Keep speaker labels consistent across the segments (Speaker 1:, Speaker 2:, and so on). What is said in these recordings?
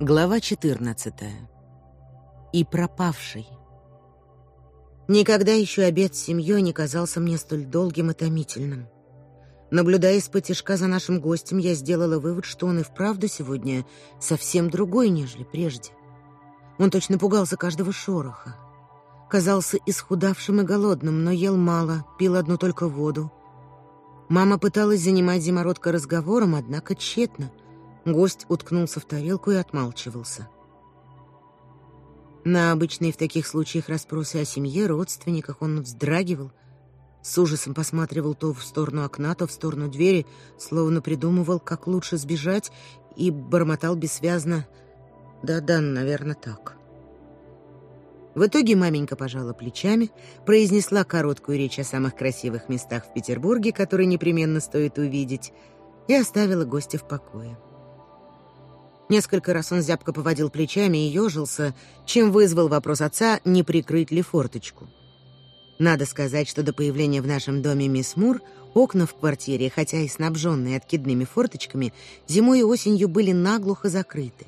Speaker 1: Глава 14. И пропавший. Никогда еще обед с семьей не казался мне столь долгим и томительным. Наблюдая из-под тишка за нашим гостем, я сделала вывод, что он и вправду сегодня совсем другой, нежели прежде. Он точно пугался каждого шороха. Казался исхудавшим и голодным, но ел мало, пил одну только воду. Мама пыталась занимать зимородка разговором, однако тщетно — Гость уткнулся в тарелку и отмалчивался. На обычные в таких случаях расспросы о семье, родственниках он вздрагивал, с ужасом посматривал то в сторону окна, то в сторону двери, словно придумывал, как лучше сбежать, и бормотал бессвязно «Да-да, наверное, так». В итоге маменька пожала плечами, произнесла короткую речь о самых красивых местах в Петербурге, которые непременно стоит увидеть, и оставила гостя в покое. Несколько раз он зябко поводил плечами и ежился, чем вызвал вопрос отца, не прикрыть ли форточку. Надо сказать, что до появления в нашем доме мисс Мур окна в квартире, хотя и снабженные откидными форточками, зимой и осенью были наглухо закрыты.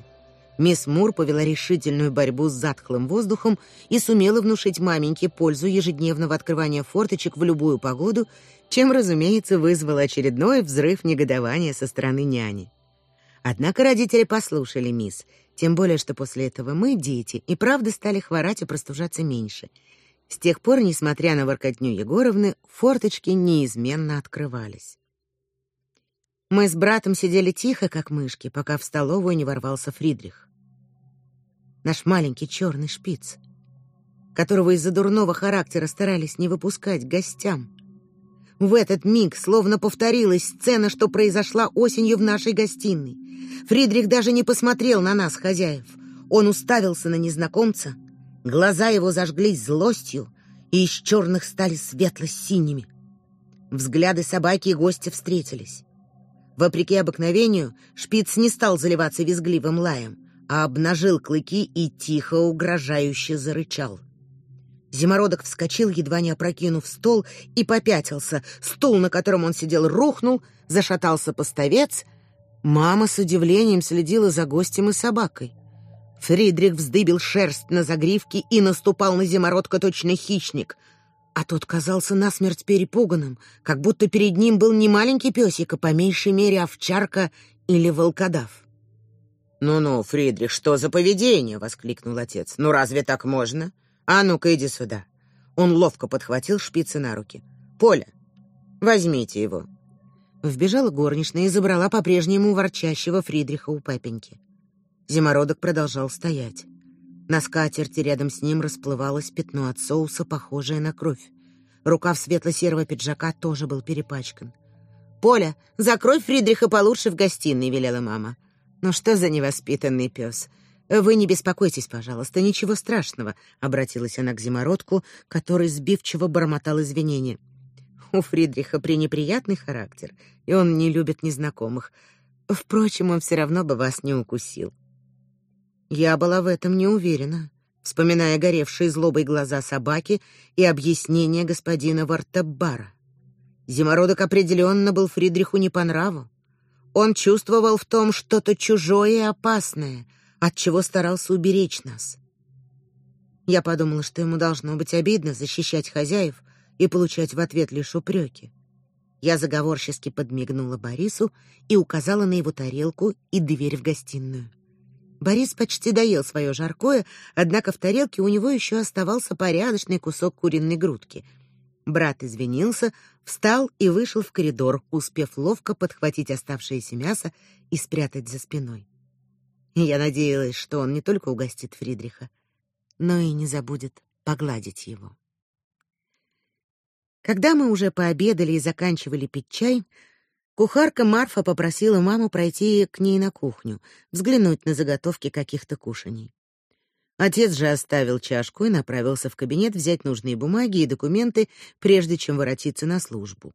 Speaker 1: Мисс Мур повела решительную борьбу с затхлым воздухом и сумела внушить маменьке пользу ежедневного открывания форточек в любую погоду, чем, разумеется, вызвало очередной взрыв негодования со стороны няни. Однако родители послушали мисс, тем более что после этого мы, дети, и правда стали хворать и простужаться меньше. С тех пор, несмотря на воркотню Егоровны, форточки неизменно открывались. Мы с братом сидели тихо, как мышки, пока в столовую не ворвался Фридрих. Наш маленький черный шпиц, которого из-за дурного характера старались не выпускать гостям. В этот миг словно повторилась сцена, что произошла осенью в нашей гостиной. Фридрих даже не посмотрел на нас, хозяев. Он уставился на незнакомца. Глаза его зажглись злостью, и из черных стали светло-синими. Взгляды собаки и гостя встретились. Вопреки обыкновению, шпиц не стал заливаться визгливым лаем, а обнажил клыки и тихо угрожающе зарычал. Зимородок вскочил, едва не опрокинув стол, и попятился. Стул, на котором он сидел, рухнул, зашатался поставец. Мама с удивлением следила за гостем и собакой. Фридрих вздыбил шерсть на загривке и наступал на Зимородка точно хищник. А тот казался насмерть перепуганным, как будто перед ним был не маленький песик, а по меньшей мере овчарка или волкодав. «Ну-ну, Фридрих, что за поведение?» — воскликнул отец. «Ну разве так можно? А ну-ка, иди сюда. Он ловко подхватил шпицы на руки. Поля, возьмите его. Вбежала горничная и забрала по-прежнему ворчащего Фридриха у папеньки. Зимородок продолжал стоять. На скатерти рядом с ним расплывалось пятно от соуса, похожее на кровь. Рукав светло-серого пиджака тоже был перепачкан. «Поля, закрой Фридриха получше в гостиной», — велела мама. «Ну что за невоспитанный пес? Вы не беспокойтесь, пожалуйста, ничего страшного, обратилась она к зимородку, который сбивчиво бормотал извинения. У Фридриха пренеприятный характер, и он не любит незнакомых. Впрочем, он все равно бы вас не укусил. Я была в этом не уверена, вспоминая горевшие злобой глаза собаки и объяснение господина Вартаббара. Зимородок определенно был Фридриху не по нраву. Он чувствовал в том что-то чужое и опасное — от чего старался уберечь нас. Я подумала, что ему должно быть обидно защищать хозяев и получать в ответ лишь упреки. Я заговорчески подмигнула Борису и указала на его тарелку и дверь в гостиную. Борис почти доел свое жаркое, однако в тарелке у него еще оставался порядочный кусок куриной грудки. Брат извинился, встал и вышел в коридор, успев ловко подхватить оставшееся мясо и спрятать за спиной. Я надеялась, что он не только угостит Фридриха, но и не забудет погладить его. Когда мы уже пообедали и заканчивали пить чай, кухарка Марфа попросила маму пройти к ней на кухню, взглянуть на заготовки каких-то кушаний. Отец же оставил чашку и направился в кабинет взять нужные бумаги и документы, прежде чем воротиться на службу.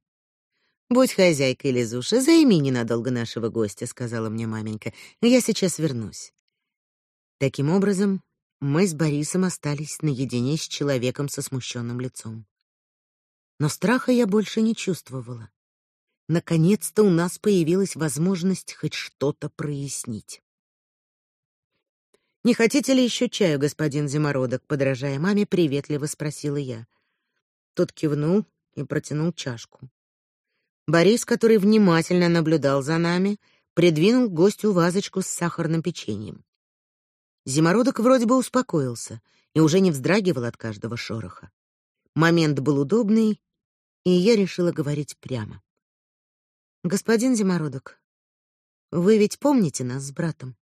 Speaker 1: Будь хозяйкой, Лизуша, займи ненадолго нашего гостя, сказала мне маменька. Я сейчас вернусь. Таким образом, мы с Борисом остались наедине с человеком со смущенным лицом. Но страха я больше не чувствовала. Наконец-то у нас появилась возможность хоть что-то прояснить. Не хотите ли еще чаю, господин Зимородок, подражая маме, приветливо спросила я. Тот кивнул и протянул чашку. Борис, который внимательно наблюдал за нами, придвинул гостю вазочку с сахарным печеньем. Зимородок вроде бы успокоился и уже не вздрагивал от каждого шороха. Момент был удобный, и я решила говорить прямо. Господин Зимородок, вы ведь помните нас с братом?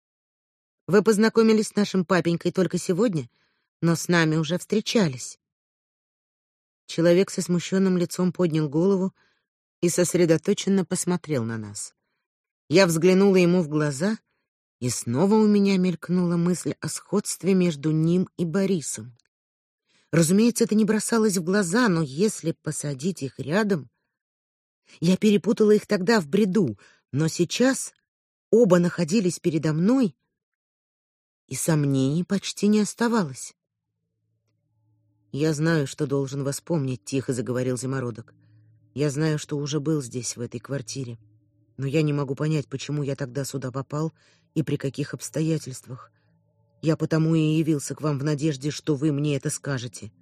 Speaker 1: Вы познакомились с нашим папенькой только сегодня, но с нами уже встречались. Человек со смущенным лицом поднял голову и сосредоточенно посмотрел на нас. Я взглянула ему в глаза, и снова у меня мелькнула мысль о сходстве между ним и Борисом. Разумеется, это не бросалось в глаза, но если посадить их рядом, я перепутала их тогда в бреду, но сейчас оба находились передо мной, и сомнений почти не оставалось. Я знаю, что должен вас помнить, тихо заговорил Зимородок. Я знаю, что уже был здесь в этой квартире, но я не могу понять, почему я тогда сюда попал и при каких обстоятельствах. Я потому и явился к вам в надежде, что вы мне это скажете.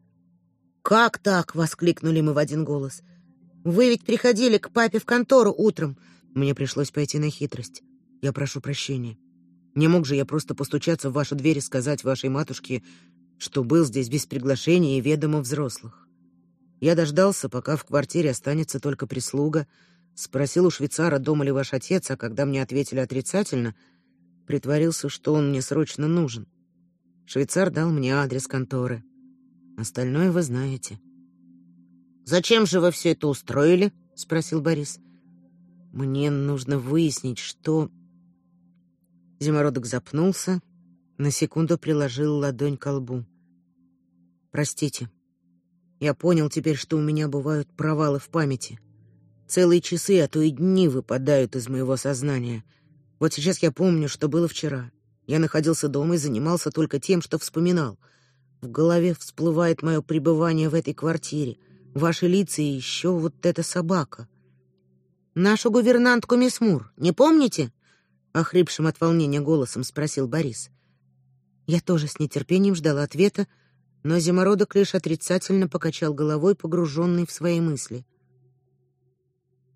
Speaker 1: Как так, воскликнули мы в один голос. Вы ведь приходили к папе в контору утром. Мне пришлось пойти на хитрость. Я прошу прощения. Не мог же я просто постучаться в вашу дверь и сказать вашей матушке, что был здесь без приглашения и ведомо взрослых. Я дождался, пока в квартире останется только прислуга, спросил у швейцара, дома ли ваш отец, а когда мне ответили отрицательно, притворился, что он мне срочно нужен. Швейцар дал мне адрес конторы. Остальное вы знаете. Зачем же вы все это устроили? спросил Борис. Мне нужно выяснить, что Зимородок запнулся, на секунду приложил ладонь к лбу. Простите. Я понял теперь, что у меня бывают провалы в памяти. Целые часы, а то и дни выпадают из моего сознания. Вот сейчас я помню, что было вчера. Я находился дома и занимался только тем, что вспоминал. В голове всплывает мое пребывание в этой квартире, ваши лица и еще вот эта собака. Нашу гувернантку мисс Мур, не помните? охрипшим от волнения голосом спросил Борис. Я тоже с нетерпением ждала ответа, но Зимородок лишь отрицательно покачал головой, погруженный в свои мысли.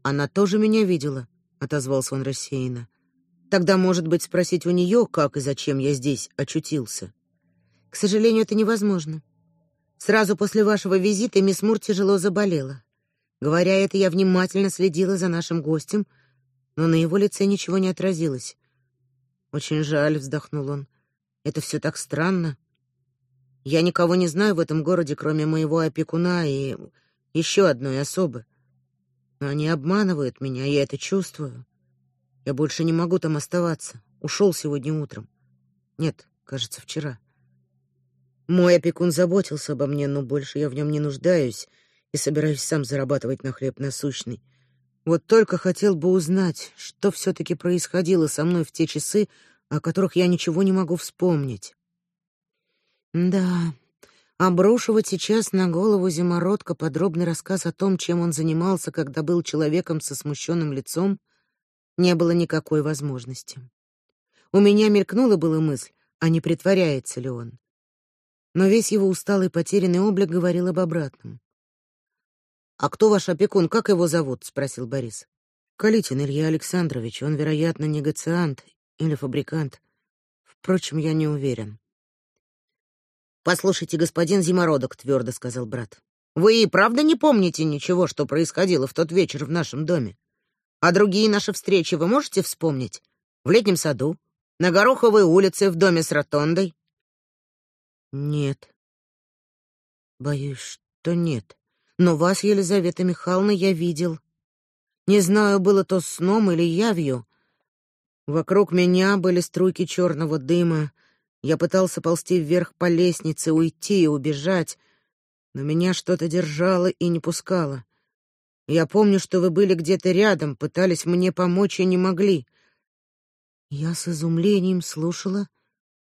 Speaker 1: Она тоже меня видела, отозвался он рассеянно. Тогда, может быть, спросить у нее, как и зачем я здесь очутился. К сожалению, это невозможно. Сразу после вашего визита мисс Мур тяжело заболела. Говоря это, я внимательно следила за нашим гостем, но на его лице ничего не отразилось. Очень жаль, вздохнул он. Это все так странно. Я никого не знаю в этом городе, кроме моего опекуна и еще одной особы. Но они обманывают меня, я это чувствую. Я больше не могу там оставаться. Ушел сегодня утром. Нет, кажется, вчера. Мой опекун заботился обо мне, но больше я в нем не нуждаюсь и собираюсь сам зарабатывать на хлеб насущный. Вот только хотел бы узнать, что все таки происходило со мной в те часы, о которых я ничего не могу вспомнить. Да, обрушивать сейчас на голову Зимородка подробный рассказ о том, чем он занимался, когда был человеком со смущенным лицом, не было никакой возможности. У меня мелькнула была мысль, а не притворяется ли он. Но весь его усталый потерянный облик говорил об обратном. А кто ваш опекун, как его зовут? спросил Борис. Калитин Илья Александрович, он, вероятно, негациант или фабрикант. Впрочем, я не уверен. Послушайте, господин Зимородок, твердо сказал брат. Вы и правда не помните ничего, что происходило в тот вечер в нашем доме? А другие наши встречи вы можете вспомнить? В летнем саду, на Гороховой улице, в доме с ротондой? Нет. Боюсь, что нет но вас, Елизавета Михайловна, я видел. Не знаю, было то сном или явью. Вокруг меня были струйки черного дыма. Я пытался ползти вверх по лестнице, уйти и убежать, но меня что-то держало и не пускало. Я помню, что вы были где-то рядом, пытались мне помочь и не могли. Я с изумлением слушала,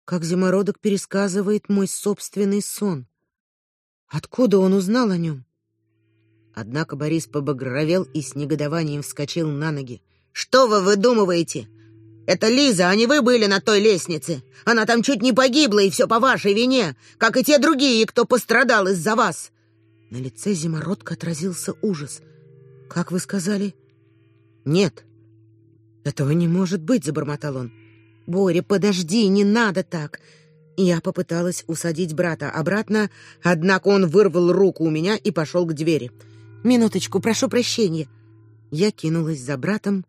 Speaker 1: как Зимородок пересказывает мой собственный сон. Откуда он узнал о нем? Однако Борис побагровел и с негодованием вскочил на ноги. Что вы выдумываете? Это Лиза, а не вы были на той лестнице. Она там чуть не погибла, и все по вашей вине, как и те другие, кто пострадал из-за вас. На лице Зимородка отразился ужас. Как вы сказали? Нет. Этого не может быть, забормотал он. Боря, подожди, не надо так. Я попыталась усадить брата обратно, однако он вырвал руку у меня и пошел к двери. Минуточку, прошу прощения. Я кинулась за братом,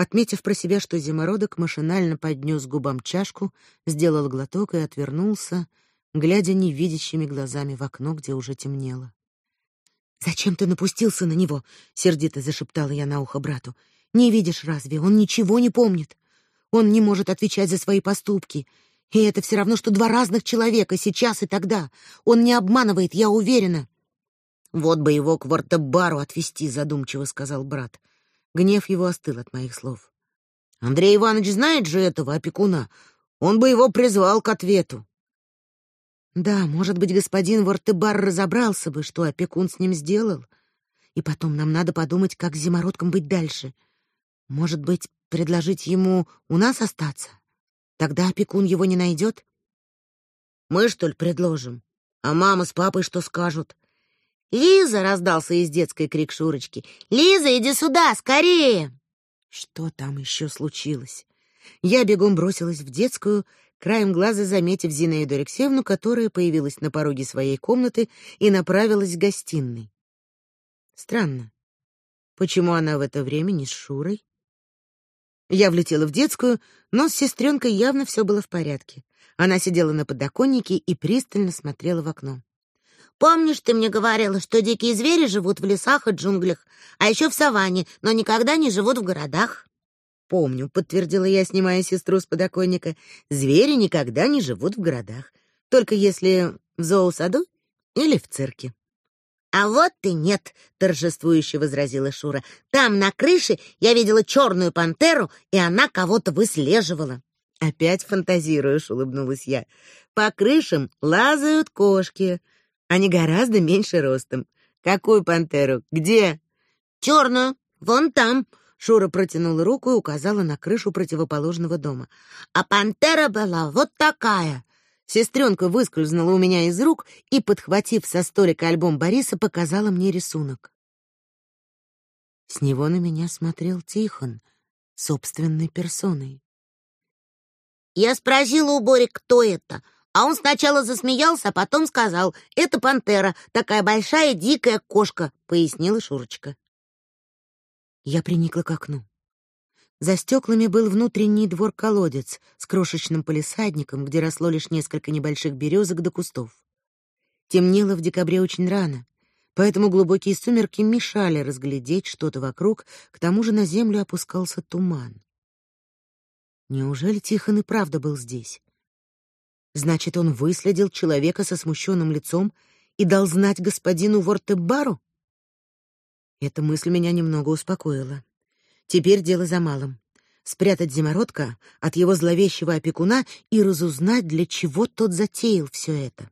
Speaker 1: отметив про себя, что зимородок машинально поднес губам чашку, сделал глоток и отвернулся, глядя невидящими глазами в окно, где уже темнело. Зачем ты напустился на него? сердито зашептала я на ухо брату. Не видишь разве? Он ничего не помнит. Он не может отвечать за свои поступки. И это все равно что два разных человека, сейчас и тогда. Он не обманывает, я уверена. Вот бы его к Вартебару отвезти, задумчиво сказал брат. Гнев его остыл от моих слов. Андрей Иванович знает же этого опекуна. Он бы его призвал к ответу. Да, может быть, господин Вартебар разобрался бы, что опекун с ним сделал. И потом нам надо подумать, как с зимородком быть дальше. Может быть, предложить ему у нас остаться? Тогда опекун его не найдет. Мы что ли предложим? А мама с папой что скажут? Лиза раздался из детской крик Шурочки. Лиза, иди сюда, скорее. Что там еще случилось? Я бегом бросилась в детскую, краем глаза заметив Зинаиду Алексеевну, которая появилась на пороге своей комнаты и направилась к гостиной. Странно. Почему она в это время не с Шурой? Я влетела в детскую, но с сестренкой явно все было в порядке. Она сидела на подоконнике и пристально смотрела в окно. Помнишь, ты мне говорила, что дикие звери живут в лесах и джунглях, а еще в саванне, но никогда не живут в городах? Помню, подтвердила я, снимая сестру с подоконника. Звери никогда не живут в городах, только если в зоосаду или в цирке. А вот и нет, торжествующе возразила Шура. Там на крыше я видела черную пантеру, и она кого-то выслеживала. Опять фантазируешь, улыбнулась я. По крышам лазают кошки. Они гораздо меньше ростом. Какую пантеру? Где? Черную. Вон там. Шура протянула руку и указала на крышу противоположного дома. А пантера была вот такая. Сестренка выскользнула у меня из рук и, подхватив со столика альбом Бориса, показала мне рисунок. С него на меня смотрел Тихон, собственной персоной. Я спросила у Бори, кто это, а он сначала засмеялся, а потом сказал: "Это пантера, такая большая дикая кошка", пояснила Шурочка. Я приникла к окну. За стеклами был внутренний двор-колодец с крошечным полисадником, где росло лишь несколько небольших березок до кустов. Темнело в декабре очень рано, поэтому глубокие сумерки мешали разглядеть что-то вокруг, к тому же на землю опускался туман. Неужели Тихон и правда был здесь? Значит, он выследил человека со смущенным лицом и дал знать господину Вортебару? Эта мысль меня немного успокоила. Теперь дело за малым спрятать зимородка от его зловещего опекуна и разузнать, для чего тот затеял все это.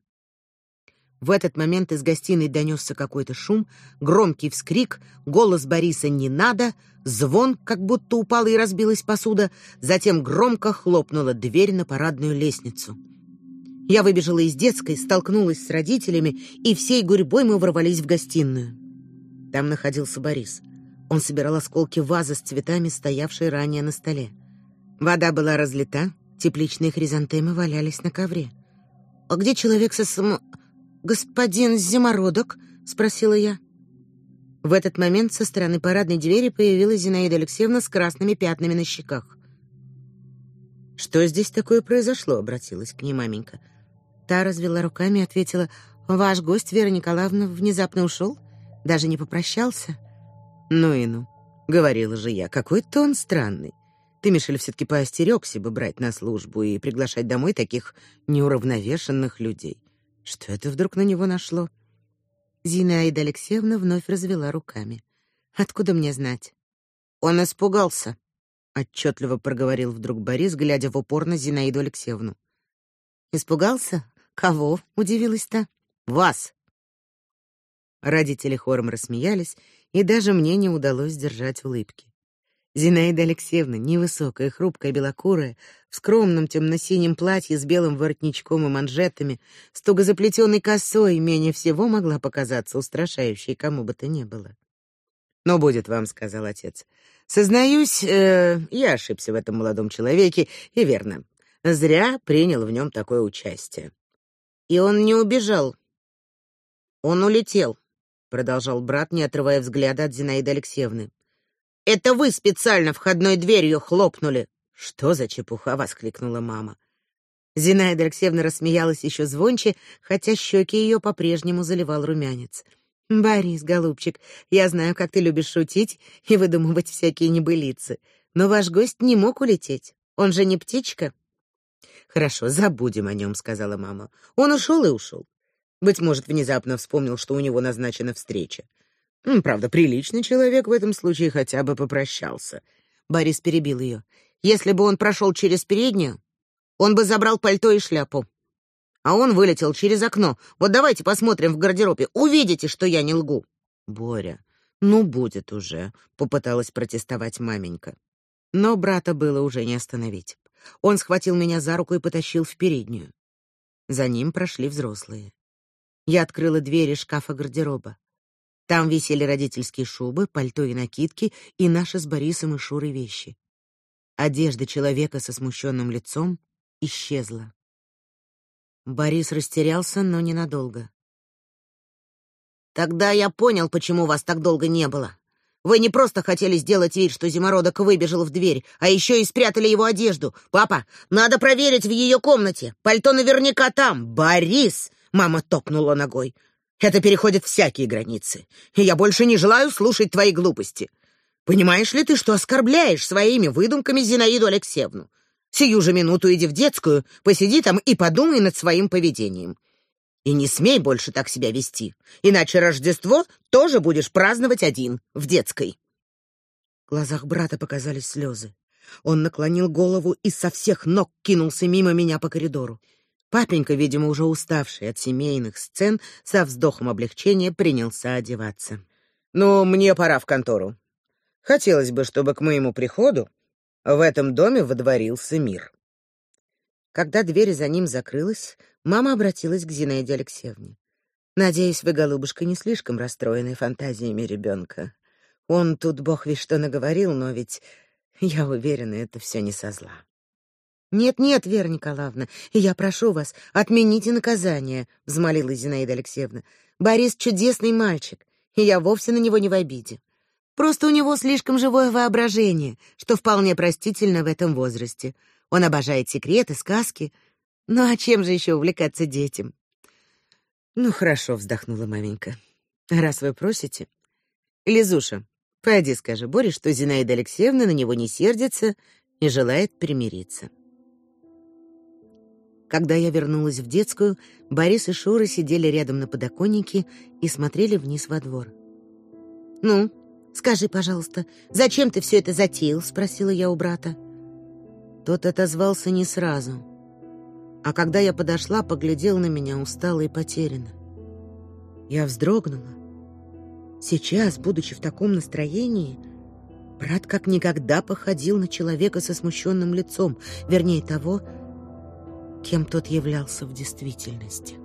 Speaker 1: В этот момент из гостиной донесся какой-то шум, громкий вскрик, голос Бориса «не надо», звон, как будто упала и разбилась посуда, затем громко хлопнула дверь на парадную лестницу. Я выбежала из детской, столкнулась с родителями, и всей гурьбой мы ворвались в гостиную. Там находился Борис. Он собирал осколки вазы с цветами, стоявшей ранее на столе. Вода была разлита, тепличные хризантемы валялись на ковре. А где человек со сам... господин Зимородок? спросила я. В этот момент со стороны парадной двери появилась Зинаида Алексеевна с красными пятнами на щеках. Что здесь такое произошло? обратилась к ней маменька. Та развела руками и ответила: "Ваш гость Вера Николаевна внезапно ушел, даже не попрощался". Ну и ну. Говорила же я, какой-то он странный. Ты, Мишель, все таки поостерегся бы брать на службу и приглашать домой таких неуравновешенных людей. Что это вдруг на него нашло? Зинаида Алексеевна вновь развела руками. Откуда мне знать? Он испугался, отчетливо проговорил вдруг Борис, глядя в упор на Зинаиду Алексеевну. Испугался? Кого? удивилась та. Вас. Родители хором рассмеялись и даже мне не удалось сдержать улыбки. Зинаида Алексеевна, невысокая, хрупкая, белокурая, в скромном темно-синем платье с белым воротничком и манжетами, с туго заплетенной косой, менее всего могла показаться устрашающей кому бы то ни было. «Но будет вам», — сказал отец. «Сознаюсь, э, я ошибся в этом молодом человеке, и верно. Зря принял в нем такое участие». «И он не убежал. Он улетел», — продолжал брат, не отрывая взгляда от Зинаиды Алексеевны. Это вы специально входной дверью хлопнули. Что за чепуха, воскликнула мама. Зинаида Алексеевна рассмеялась еще звонче, хотя щеки ее по-прежнему заливал румянец. Борис, голубчик, я знаю, как ты любишь шутить и выдумывать всякие небылицы, но ваш гость не мог улететь. Он же не птичка. Хорошо, забудем о нем», — сказала мама. Он ушел и ушел. Быть может, внезапно вспомнил, что у него назначена встреча. Правда, приличный человек в этом случае хотя бы попрощался. Борис перебил ее. Если бы он прошел через переднюю, он бы забрал пальто и шляпу. А он вылетел через окно. Вот давайте посмотрим в гардеробе. Увидите, что я не лгу. Боря, ну будет уже, попыталась протестовать маменька. Но брата было уже не остановить. Он схватил меня за руку и потащил в переднюю. За ним прошли взрослые. Я открыла двери шкафа гардероба. Там висели родительские шубы, пальто и накидки и наши с Борисом и Шурой вещи. Одежда человека со смущенным лицом исчезла. Борис растерялся, но ненадолго. Тогда я понял, почему вас так долго не было. Вы не просто хотели сделать вид, что зимородок выбежал в дверь, а еще и спрятали его одежду. Папа, надо проверить в ее комнате. Пальто наверняка там. Борис, мама топнула ногой. Это переходит всякие границы, и я больше не желаю слушать твои глупости. Понимаешь ли ты, что оскорбляешь своими выдумками Зинаиду Алексеевну? Сию же минуту иди в детскую, посиди там и подумай над своим поведением. И не смей больше так себя вести, иначе Рождество тоже будешь праздновать один, в детской. В глазах брата показались слезы. Он наклонил голову и со всех ног кинулся мимо меня по коридору. Папенька, видимо, уже уставший от семейных сцен, со вздохом облегчения принялся одеваться. «Ну, мне пора в контору. Хотелось бы, чтобы к моему приходу в этом доме водворился мир». Когда дверь за ним закрылась, мама обратилась к Зинаиде Алексеевне. «Надеюсь, вы, голубушка, не слишком расстроены фантазиями ребенка. Он тут бог весь что наговорил, но ведь, я уверена, это все не со зла». Нет-нет, Вера Николаевна, я прошу вас, отмените наказание, взмолилась Зинаида Алексеевна. Борис чудесный мальчик, и я вовсе на него не в обиде. Просто у него слишком живое воображение, что вполне простительно в этом возрасте. Он обожает секреты, сказки. Ну а чем же еще увлекаться детям? Ну хорошо, вздохнула маменька. Раз вы просите. Лизуша, пойди скажи Боре, что Зинаида Алексеевна на него не сердится и желает примириться. Когда я вернулась в детскую, Борис и Шура сидели рядом на подоконнике и смотрели вниз во двор. «Ну, скажи, пожалуйста, зачем ты все это затеял?» — спросила я у брата. Тот отозвался не сразу. А когда я подошла, поглядел на меня устало и потерянно. Я вздрогнула. Сейчас, будучи в таком настроении, брат как никогда походил на человека со смущенным лицом, вернее того, кем тот являлся в действительности.